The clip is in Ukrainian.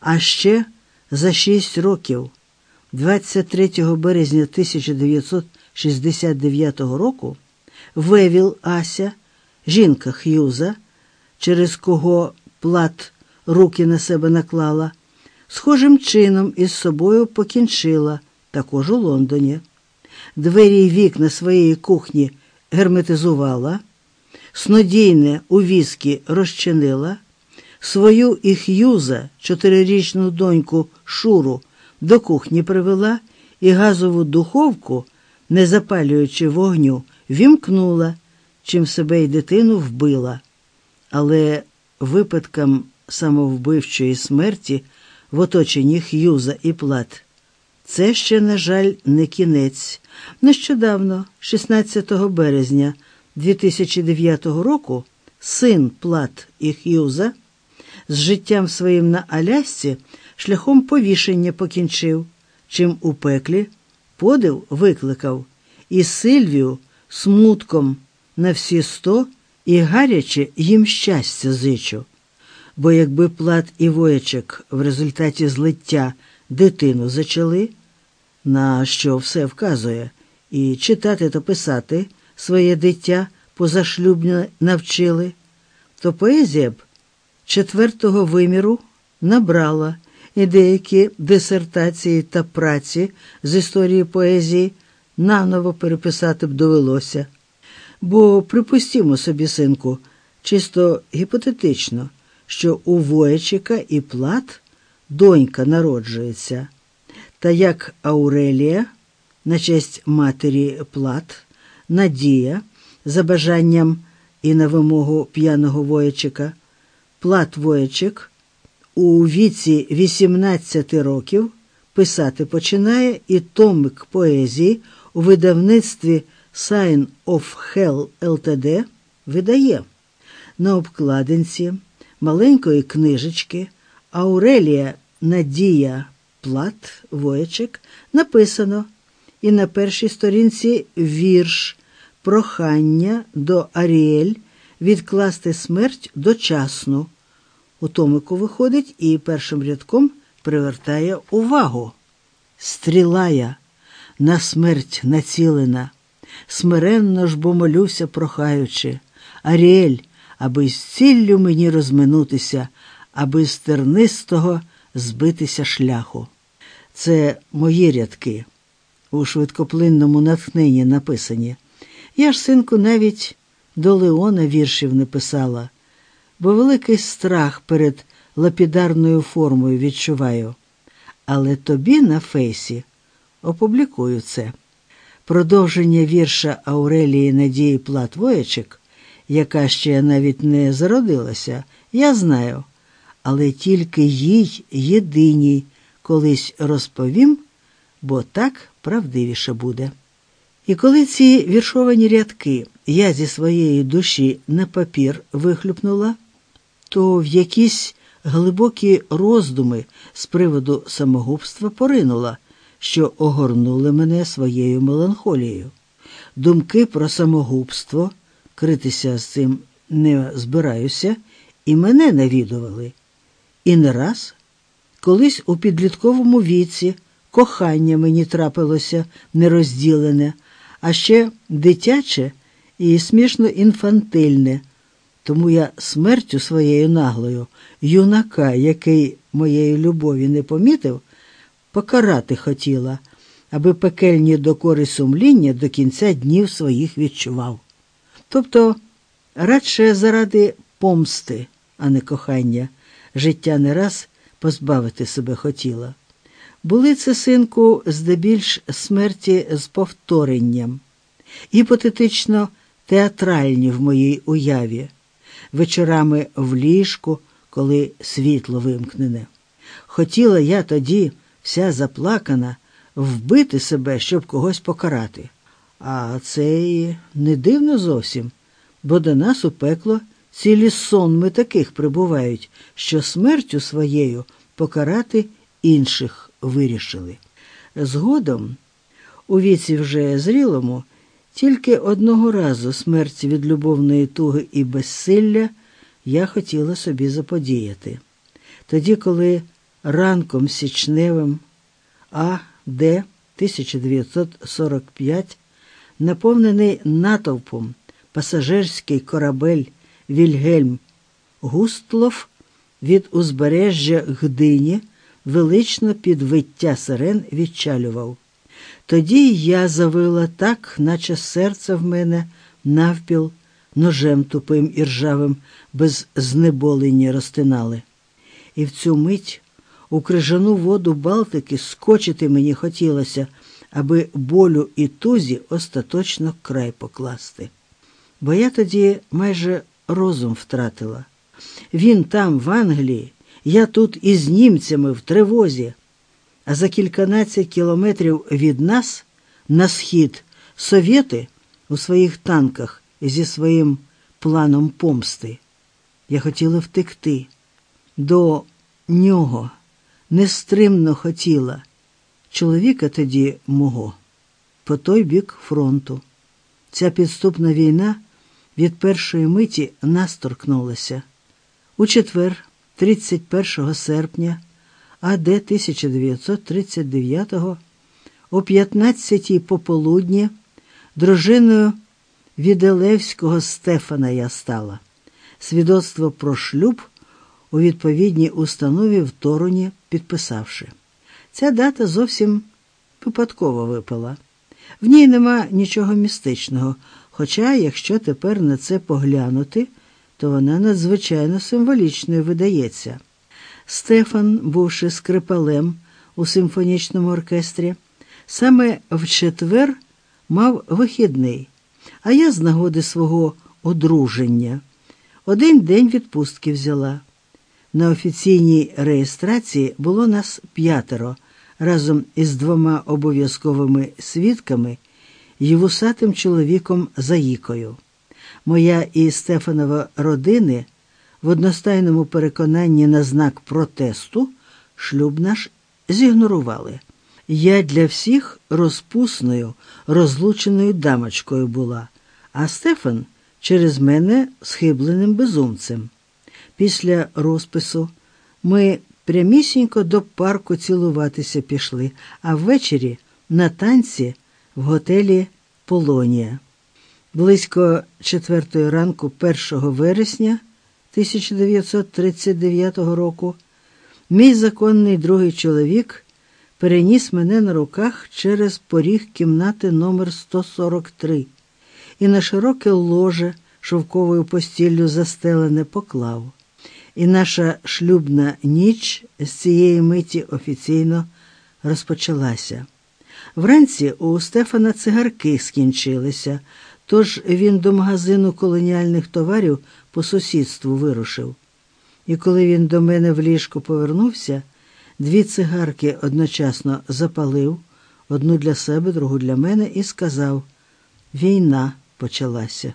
А ще за шість років, 23 березня 1969 року, Вевіл Ася, жінка Х'юза, через кого плат руки на себе наклала, схожим чином із собою покінчила, також у Лондоні. Двері й вікна своєї кухні герметизувала, снодійне у віскі розчинила, свою і Х'юза, чотирирічну доньку Шуру, до кухні привела і газову духовку, не запалюючи вогню, вімкнула, чим себе й дитину вбила. Але випадкам самовбивчої смерті в оточенні Х'юза і Плат. Це ще, на жаль, не кінець. Нещодавно, 16 березня 2009 року, син Плат і Х'юза з життям своїм на Алясці шляхом повішення покінчив, чим у пеклі подив викликав і Сильвію смутком на всі сто і гаряче їм щастя зичу. Бо якби плат і воячек в результаті злиття дитину зачали, на що все вказує, і читати та писати своє дитя позашлюбне навчили, то поезія б четвертого виміру набрала і деякі дисертації та праці з історії поезії наново переписати б довелося. Бо припустімо собі, синку, чисто гіпотетично, що у Воячика і Плат донька народжується, та як Аурелія, на честь матері Плат, Надія, за бажанням і на вимогу п'яного воячика, Плат Воячик у віці 18 років писати починає і томик поезії у видавництві Sign of Hell LTD видає. На обкладинці маленької книжечки Аурелія Надія Плат Воячик написано і на першій сторінці вірш Прохання до Аріель відкласти смерть дочасну. У томику виходить і першим рядком привертає увагу. Стрілая, на смерть націлена, смиренно ж бо молюся, прохаючи, Аріель, аби з ціллю мені розминутися, аби з тернистого збитися шляху. Це мої рядки у швидкоплинному натхненні написані. Я ж, синку, навіть до Леона віршів не писала, бо великий страх перед лапідарною формою відчуваю. Але тобі на фейсі опублікую це. Продовження вірша Аурелії Надії Плат-Воячик, яка ще навіть не зародилася, я знаю, але тільки їй єдиній колись розповім, бо так правдивіше буде. І коли ці віршовані рядки я зі своєї душі на папір вихлюпнула, то в якісь глибокі роздуми з приводу самогубства поринула, що огорнули мене своєю меланхолією. Думки про самогубство, критися з цим не збираюся, і мене навідували. І не раз, колись у підлітковому віці, кохання мені трапилося нерозділене, а ще дитяче і смішно інфантильне. Тому я смертю своєю наглою, юнака, який моєї любові не помітив, покарати хотіла, аби пекельні докори сумління до кінця днів своїх відчував. Тобто, радше заради помсти, а не кохання, життя не раз позбавити себе хотіла. Були це, синку, здебільш смерті з повторенням, гіпотетично театральні в моїй уяві, вечорами в ліжку, коли світло вимкнене. Хотіла я тоді, вся заплакана, вбити себе, щоб когось покарати. А це і не дивно зовсім, бо до нас у пекло цілі сонми таких прибувають, що смертю своєю покарати інших вирішили. Згодом, у віці вже зрілому, тільки одного разу смерть від любовної туги і безсилля я хотіла собі заподіяти. Тоді, коли ранком січневим А. Д. 1945, наповнений натовпом пасажирський корабель Вільгельм Густлов від узбережжя Гдині велично під виття сирен відчалював. Тоді я завила так, наче серце в мене навпіл ножем тупим і ржавим, без знеболення розтинали. І в цю мить у крижану воду Балтики скочити мені хотілося, аби болю і тузі остаточно край покласти. Бо я тоді майже розум втратила. Він там, в Англії, я тут із німцями в тривозі, а за кільканадцять кілометрів від нас на схід совєти у своїх танках зі своїм планом помсти. Я хотіла втекти. До нього нестримно хотіла чоловіка тоді мого, по той бік фронту. Ця підступна війна від першої миті нас торкнулася. У четвер, 31 серпня, АД 1939-го, о 15-й пополудні, дружиною Віделевського Стефана я стала. Свідоцтво про шлюб у відповідній установі в Торуні підписавши. Ця дата зовсім випадково випала. В ній нема нічого містичного, хоча, якщо тепер на це поглянути, то вона надзвичайно символічною видається. Стефан, бувши скрипалем у симфонічному оркестрі, саме в четвер мав вихідний, а я з нагоди свого одруження один день відпустки взяла. На офіційній реєстрації було нас п'ятеро разом із двома обов'язковими свідками і вусатим чоловіком Заїкою. Моя і Стефанова родини в одностайному переконанні на знак протесту шлюб наш зігнорували. Я для всіх розпусною, розлученою дамочкою була, а Стефан через мене схибленим безумцем. Після розпису ми прямісінько до парку цілуватися пішли, а ввечері на танці в готелі Полонія. Близько четвертої ранку 1 вересня 1939 року мій законний другий чоловік переніс мене на руках через поріг кімнати номер 143 і на широке ложе шовковою постіллю застелене поклав. І наша шлюбна ніч з цієї миті офіційно розпочалася. Вранці у Стефана цигарки скінчилися, тож він до магазину колоніальних товарів по сусідству вирушив. І коли він до мене в ліжку повернувся, дві цигарки одночасно запалив, одну для себе, другу для мене, і сказав: Війна почалася.